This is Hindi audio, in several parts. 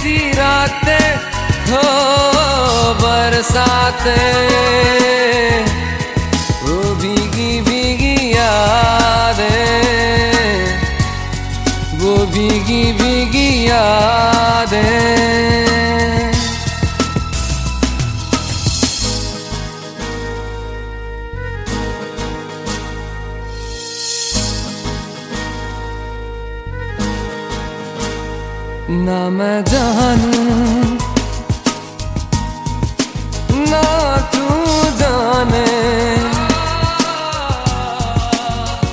सी रात हो बरसात। वो भीगी भीगी याद। वो भीगी भीगी याद। है ना मैं जानू, ना तू जाने।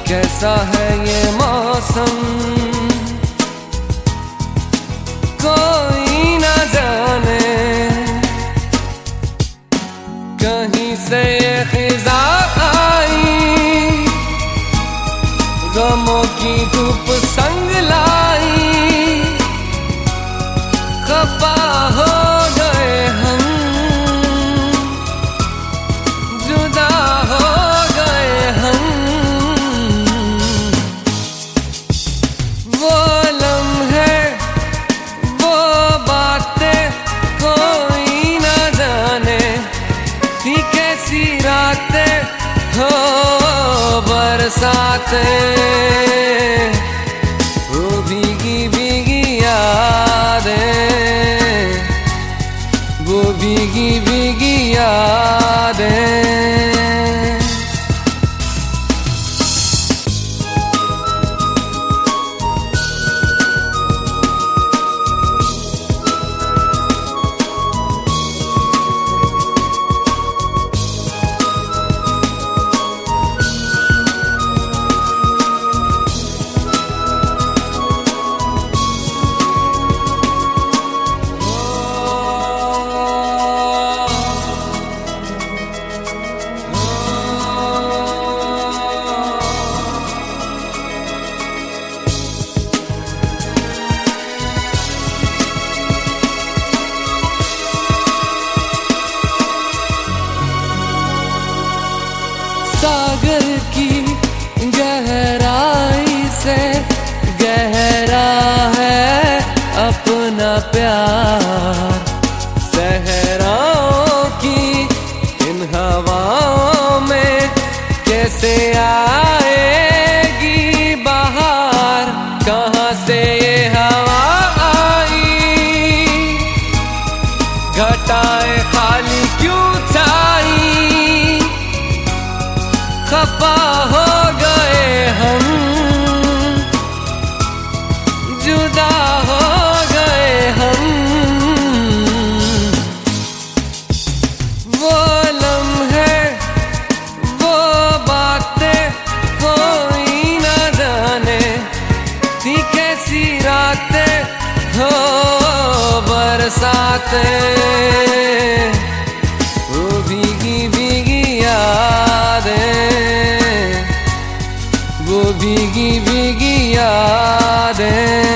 कैसा है ये मौसम? कोई ना जाने। कहीं से ये खिजा आई? गमों की धूप संग लाई। थी कैसी रातें हो बरसात? वो भीगी भीगी यादें प्यार, सहराओं की इन हवाओं में कैसे आएगी बाहर? कहाँ से ये हवा आई? घटाए खाली क्यों छाई? खपा हो बरसाते वो भीगी भीगी यादें। वो भीगी भीगी यादें।